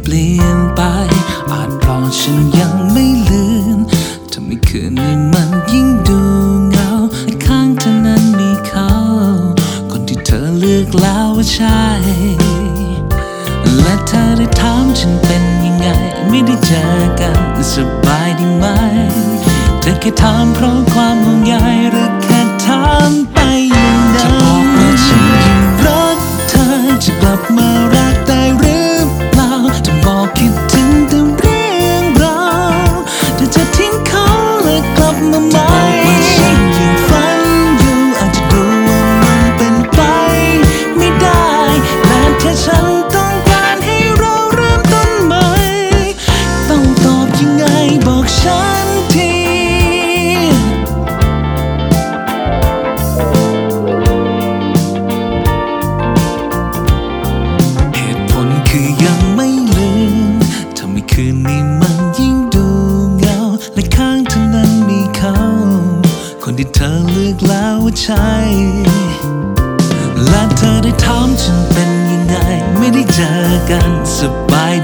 เปลี่ยนไป อาจเพราะฉันยังไม่ลืมทำให้คืนนี้มันยิ่งดูเงาในข้างเธอนั้นมีเขา คนที่เธอเลือกแล้วว่าใช่ และเธอได้ถามฉันเป็นยังไง ไม่ได้เจอกันสบายดีไหม เธอแค่ถามเพราะความห่วงใยหรือแค่ ที่เธอเลือกแล้วใช่และเธอได้ถามฉันเป็นยังไง ไม่ได้เจอกันสบาย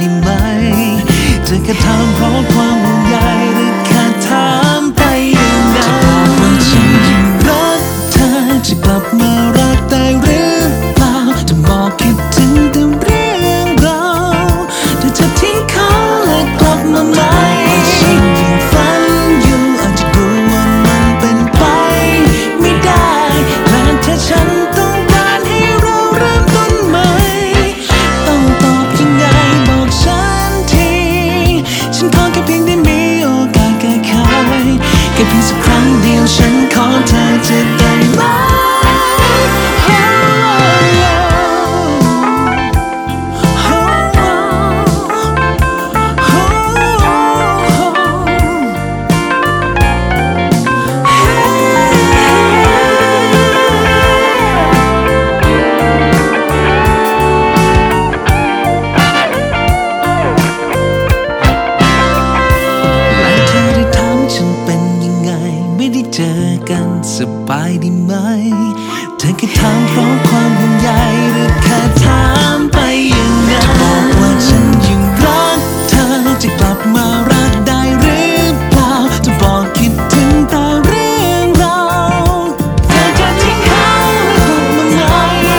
กันสบายดีไหม เธอแค่ถามเพราะความห่วงใยหรือแค่ถามไปอย่างนั้น